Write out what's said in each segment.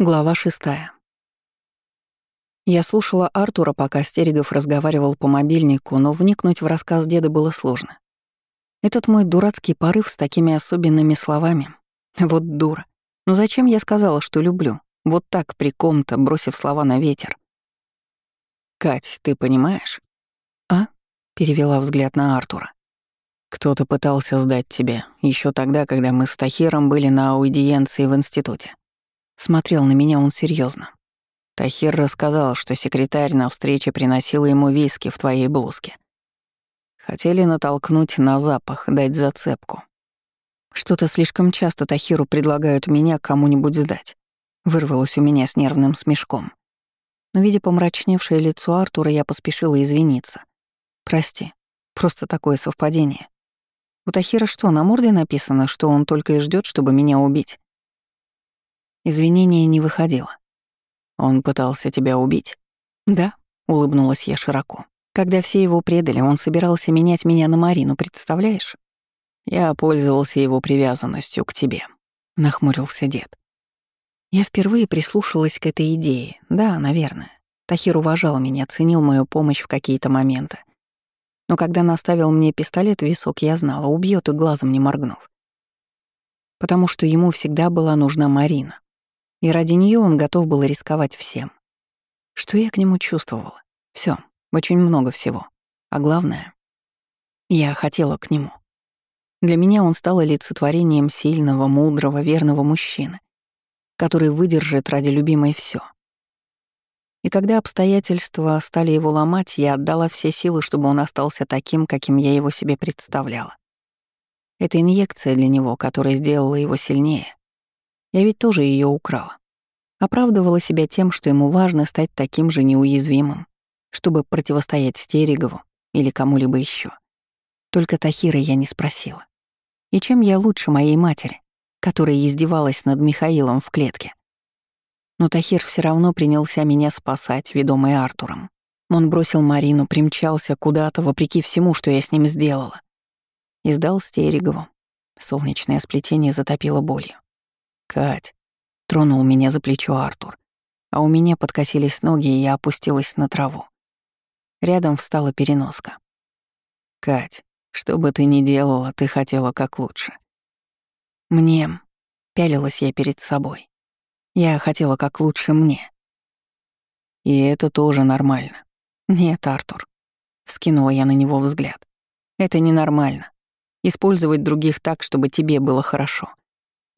Глава шестая. Я слушала Артура, пока Стерегов разговаривал по мобильнику, но вникнуть в рассказ деда было сложно. Этот мой дурацкий порыв с такими особенными словами. Вот дура. Ну зачем я сказала, что люблю? Вот так, при ком-то, бросив слова на ветер. «Кать, ты понимаешь?» «А?» — перевела взгляд на Артура. «Кто-то пытался сдать тебя еще тогда, когда мы с Тахиром были на аудиенции в институте. Смотрел на меня он серьезно. Тахир рассказал, что секретарь на встрече приносила ему виски в твоей блузке. Хотели натолкнуть на запах, дать зацепку. Что-то слишком часто Тахиру предлагают меня кому-нибудь сдать. Вырвалось у меня с нервным смешком. Но, видя помрачневшее лицо Артура, я поспешила извиниться. «Прости, просто такое совпадение. У Тахира что, на морде написано, что он только и ждет, чтобы меня убить?» Извинения не выходило. «Он пытался тебя убить?» «Да», — улыбнулась я широко. «Когда все его предали, он собирался менять меня на Марину, представляешь?» «Я пользовался его привязанностью к тебе», — нахмурился дед. Я впервые прислушалась к этой идее. Да, наверное. Тахир уважал меня, ценил мою помощь в какие-то моменты. Но когда наставил мне пистолет в висок, я знала, убьет и глазом не моргнув. Потому что ему всегда была нужна Марина. И ради нее он готов был рисковать всем. Что я к нему чувствовала? Все, очень много всего. А главное, я хотела к нему. Для меня он стал олицетворением сильного, мудрого, верного мужчины, который выдержит ради любимой все. И когда обстоятельства стали его ломать, я отдала все силы, чтобы он остался таким, каким я его себе представляла. Это инъекция для него, которая сделала его сильнее, я ведь тоже ее украла. Оправдывала себя тем, что ему важно стать таким же неуязвимым, чтобы противостоять Стерегову или кому-либо еще. Только Тахира я не спросила. И чем я лучше моей матери, которая издевалась над Михаилом в клетке? Но Тахир все равно принялся меня спасать, ведомый Артуром. Он бросил Марину, примчался куда-то, вопреки всему, что я с ним сделала. И сдал Стерегову. Солнечное сплетение затопило болью. «Кать», — тронул меня за плечо Артур, а у меня подкосились ноги, и я опустилась на траву. Рядом встала переноска. «Кать, что бы ты ни делала, ты хотела как лучше». «Мне...» — пялилась я перед собой. Я хотела как лучше мне. И это тоже нормально. Нет, Артур. Вскинула я на него взгляд. Это ненормально. Использовать других так, чтобы тебе было хорошо.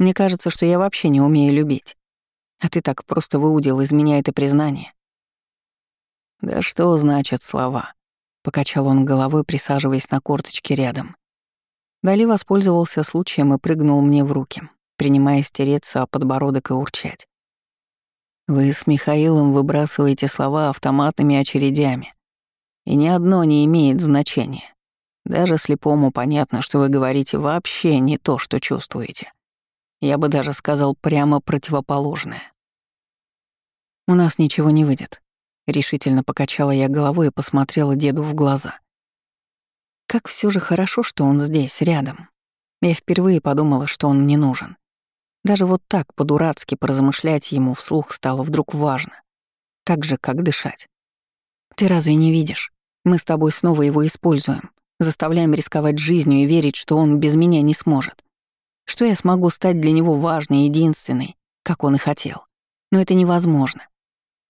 Мне кажется, что я вообще не умею любить. А ты так просто выудил из меня это признание. «Да что значат слова?» — покачал он головой, присаживаясь на корточке рядом. Дали воспользовался случаем и прыгнул мне в руки, принимая стереться о подбородок и урчать. «Вы с Михаилом выбрасываете слова автоматными очередями, и ни одно не имеет значения. Даже слепому понятно, что вы говорите вообще не то, что чувствуете. Я бы даже сказал прямо противоположное. «У нас ничего не выйдет», — решительно покачала я головой и посмотрела деду в глаза. Как все же хорошо, что он здесь, рядом. Я впервые подумала, что он мне нужен. Даже вот так, по-дурацки, поразмышлять ему вслух стало вдруг важно. Так же, как дышать. Ты разве не видишь? Мы с тобой снова его используем, заставляем рисковать жизнью и верить, что он без меня не сможет что я смогу стать для него важной, единственной, как он и хотел. Но это невозможно.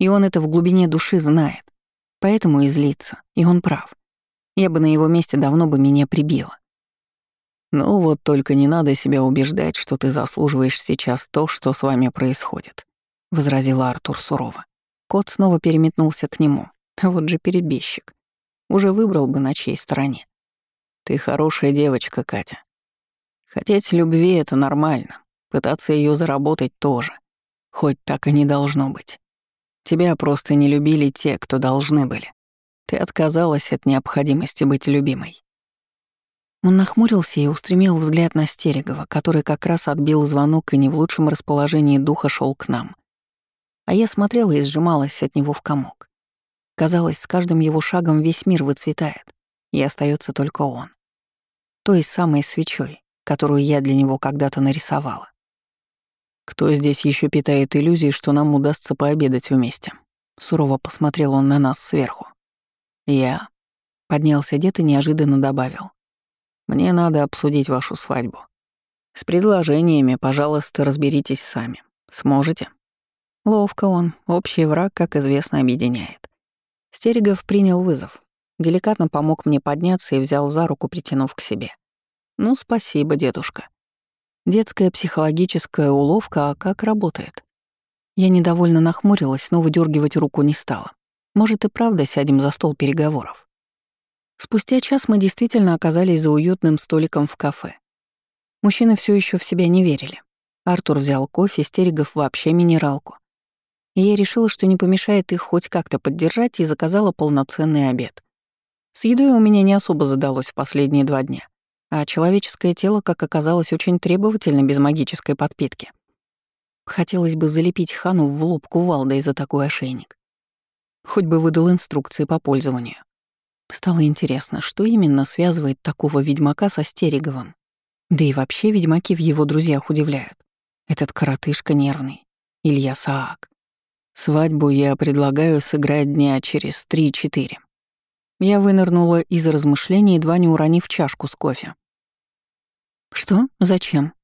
И он это в глубине души знает. Поэтому и злится, и он прав. Я бы на его месте давно бы меня прибила. «Ну вот только не надо себя убеждать, что ты заслуживаешь сейчас то, что с вами происходит», — возразил Артур сурово. Кот снова переметнулся к нему. Вот же перебежчик. Уже выбрал бы на чьей стороне. «Ты хорошая девочка, Катя. Хотеть любви — это нормально. Пытаться ее заработать тоже. Хоть так и не должно быть. Тебя просто не любили те, кто должны были. Ты отказалась от необходимости быть любимой. Он нахмурился и устремил взгляд на Стерегова, который как раз отбил звонок и не в лучшем расположении духа шел к нам. А я смотрела и сжималась от него в комок. Казалось, с каждым его шагом весь мир выцветает, и остается только он. Той самой свечой, которую я для него когда-то нарисовала. Кто здесь еще питает иллюзии, что нам удастся пообедать вместе? Сурово посмотрел он на нас сверху. Я. Поднялся дед и неожиданно добавил. Мне надо обсудить вашу свадьбу. С предложениями, пожалуйста, разберитесь сами. Сможете? Ловко он. Общий враг, как известно, объединяет. Стерегов принял вызов. Деликатно помог мне подняться и взял за руку, притянув к себе. «Ну, спасибо, дедушка». Детская психологическая уловка, а как работает? Я недовольно нахмурилась, но выдергивать руку не стала. Может, и правда сядем за стол переговоров. Спустя час мы действительно оказались за уютным столиком в кафе. Мужчины все еще в себя не верили. Артур взял кофе, Стерегов вообще минералку. И я решила, что не помешает их хоть как-то поддержать, и заказала полноценный обед. С едой у меня не особо задалось в последние два дня, а человеческое тело, как оказалось, очень требовательно без магической подпитки. Хотелось бы залепить хану в лоб кувалдой за такой ошейник. Хоть бы выдал инструкции по пользованию. Стало интересно, что именно связывает такого ведьмака со Стереговым. Да и вообще ведьмаки в его друзьях удивляют. Этот коротышка нервный. Илья Саак. Свадьбу я предлагаю сыграть дня через три-четыре. Я вынырнула из размышлений, едва не уронив чашку с кофе. «Что? Зачем?»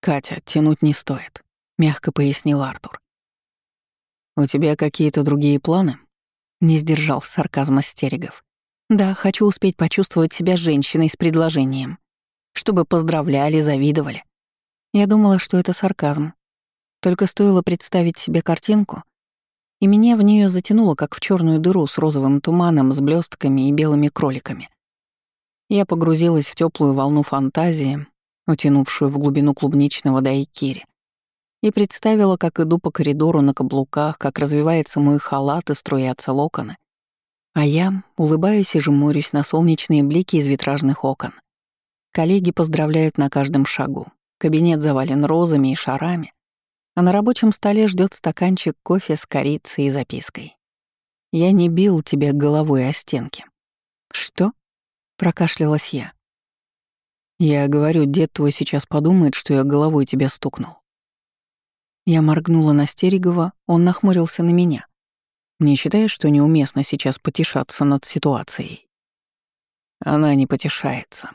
«Катя, тянуть не стоит», — мягко пояснил Артур. «У тебя какие-то другие планы?» — не сдержал сарказма Стерегов. «Да, хочу успеть почувствовать себя женщиной с предложением. Чтобы поздравляли, завидовали. Я думала, что это сарказм. Только стоило представить себе картинку, и меня в нее затянуло, как в черную дыру с розовым туманом, с блестками и белыми кроликами. Я погрузилась в теплую волну фантазии, утянувшую в глубину клубничного дайкири, и представила, как иду по коридору на каблуках, как развивается мой халат и струятся локоны, а я улыбаюсь и жмурюсь на солнечные блики из витражных окон. Коллеги поздравляют на каждом шагу. Кабинет завален розами и шарами а на рабочем столе ждет стаканчик кофе с корицей и запиской. «Я не бил тебя головой о стенки». «Что?» — прокашлялась я. «Я говорю, дед твой сейчас подумает, что я головой тебя стукнул». Я моргнула на Стерегова, он нахмурился на меня. «Не считаешь, что неуместно сейчас потешаться над ситуацией?» Она не потешается.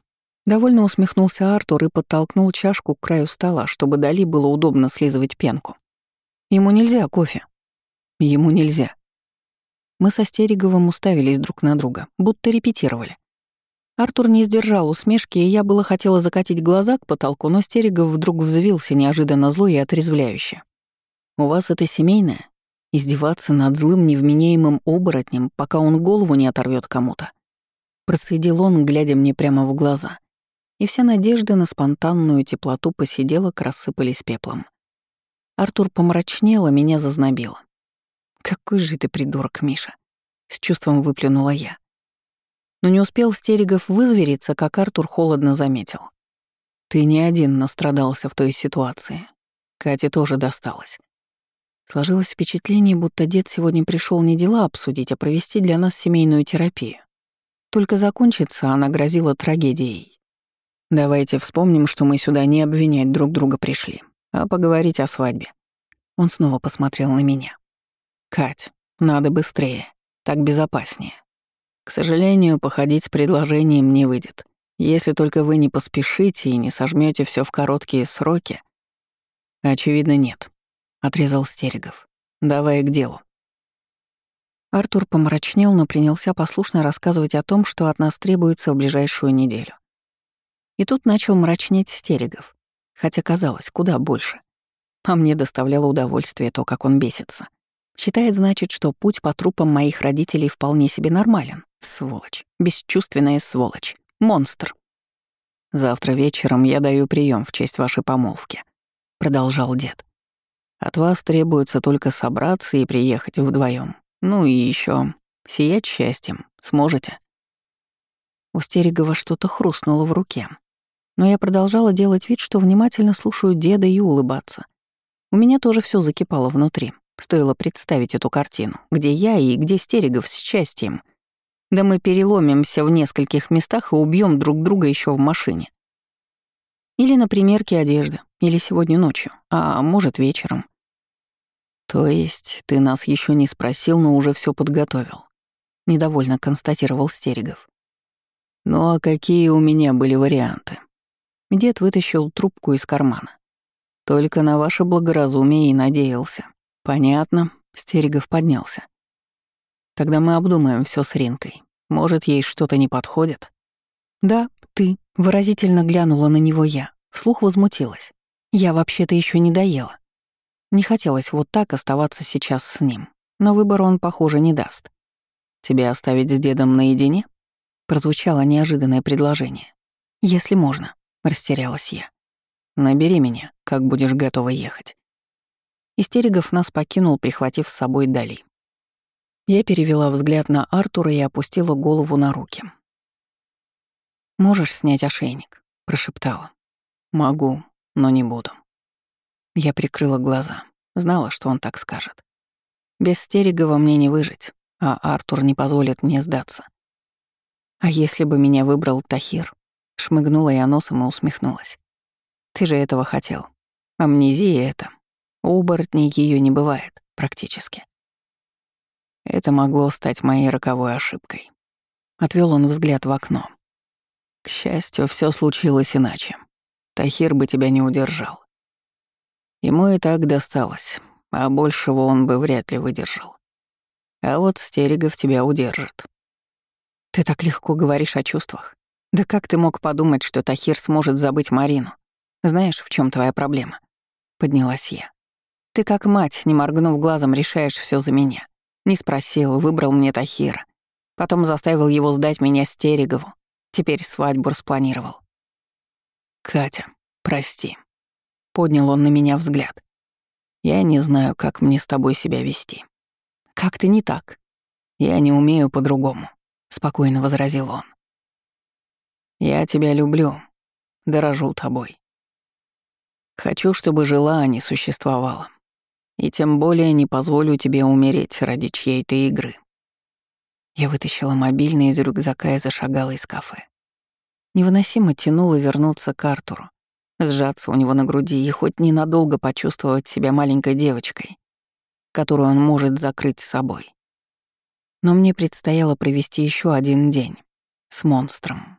Довольно усмехнулся Артур и подтолкнул чашку к краю стола, чтобы Дали было удобно слизывать пенку. Ему нельзя кофе. Ему нельзя. Мы со Стереговым уставились друг на друга, будто репетировали. Артур не сдержал усмешки, и я было хотела закатить глаза к потолку, но Стерегов вдруг взвился неожиданно зло и отрезвляюще. «У вас это семейное? Издеваться над злым невменяемым оборотнем, пока он голову не оторвет кому-то?» Процедил он, глядя мне прямо в глаза и все надежды на спонтанную теплоту посиделок рассыпались пеплом. Артур помрачнел, а меня зазнобило. «Какой же ты придурок, Миша!» — с чувством выплюнула я. Но не успел Стерегов вызвериться, как Артур холодно заметил. «Ты не один настрадался в той ситуации. Кате тоже досталось. Сложилось впечатление, будто дед сегодня пришел не дела обсудить, а провести для нас семейную терапию. Только закончится она грозила трагедией. Давайте вспомним, что мы сюда не обвинять друг друга пришли, а поговорить о свадьбе. Он снова посмотрел на меня. Кать, надо быстрее, так безопаснее. К сожалению, походить с предложением не выйдет. Если только вы не поспешите и не сожмете все в короткие сроки. Очевидно, нет, отрезал Стерегов. Давай к делу. Артур помрачнел, но принялся послушно рассказывать о том, что от нас требуется в ближайшую неделю. И тут начал мрачнеть Стерегов, хотя казалось, куда больше. А мне доставляло удовольствие то, как он бесится. Считает, значит, что путь по трупам моих родителей вполне себе нормален. Сволочь. Бесчувственная сволочь. Монстр. «Завтра вечером я даю прием в честь вашей помолвки», — продолжал дед. «От вас требуется только собраться и приехать вдвоем. Ну и еще сиять счастьем. Сможете?» У Стерегова что-то хрустнуло в руке, но я продолжала делать вид, что внимательно слушаю деда и улыбаться. У меня тоже все закипало внутри. Стоило представить эту картину, где я и где Стерегов с счастьем. Да мы переломимся в нескольких местах и убьем друг друга еще в машине. Или на примерке одежды, или сегодня ночью, а может вечером. То есть ты нас еще не спросил, но уже все подготовил. Недовольно констатировал Стерегов. Ну а какие у меня были варианты? Дед вытащил трубку из кармана. Только на ваше благоразумие и надеялся. Понятно, Стерегов поднялся. Тогда мы обдумаем все с Ринкой. Может, ей что-то не подходит? Да, ты. Выразительно глянула на него я. Вслух возмутилась. Я вообще-то еще не доела. Не хотелось вот так оставаться сейчас с ним. Но выбор он, похоже, не даст. Тебя оставить с дедом наедине? Прозвучало неожиданное предложение. Если можно, растерялась я. Набери меня, как будешь готова ехать. Истеригов нас покинул, прихватив с собой Дали. Я перевела взгляд на Артура и опустила голову на руки. «Можешь снять ошейник?» — прошептала. «Могу, но не буду». Я прикрыла глаза, знала, что он так скажет. Без Стерегова мне не выжить, а Артур не позволит мне сдаться. А если бы меня выбрал Тахир? Шмыгнула я носом и усмехнулась. Ты же этого хотел. Амнезия это. У оборотней ее не бывает, практически. Это могло стать моей роковой ошибкой. Отвел он взгляд в окно. К счастью, все случилось иначе. Тахир бы тебя не удержал. Ему и так досталось, а большего он бы вряд ли выдержал. А вот Стерегов тебя удержит. Ты так легко говоришь о чувствах. Да как ты мог подумать, что Тахир сможет забыть Марину? Знаешь, в чем твоя проблема? Поднялась я. Ты как мать, не моргнув глазом, решаешь все за меня. Не спросил, выбрал мне Тахира. Потом заставил его сдать меня Стерегову. Теперь свадьбу распланировал. «Катя, прости». Поднял он на меня взгляд. «Я не знаю, как мне с тобой себя вести». «Как ты не так?» «Я не умею по-другому», — спокойно возразил он. «Я тебя люблю, дорожу тобой. Хочу, чтобы жила, а не существовала. И тем более не позволю тебе умереть ради чьей-то игры. Я вытащила мобильный из рюкзака и зашагала из кафе. Невыносимо тянуло вернуться к Артуру, сжаться у него на груди и хоть ненадолго почувствовать себя маленькой девочкой, которую он может закрыть собой. Но мне предстояло провести еще один день с монстром.